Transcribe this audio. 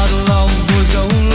Dar la un buzăun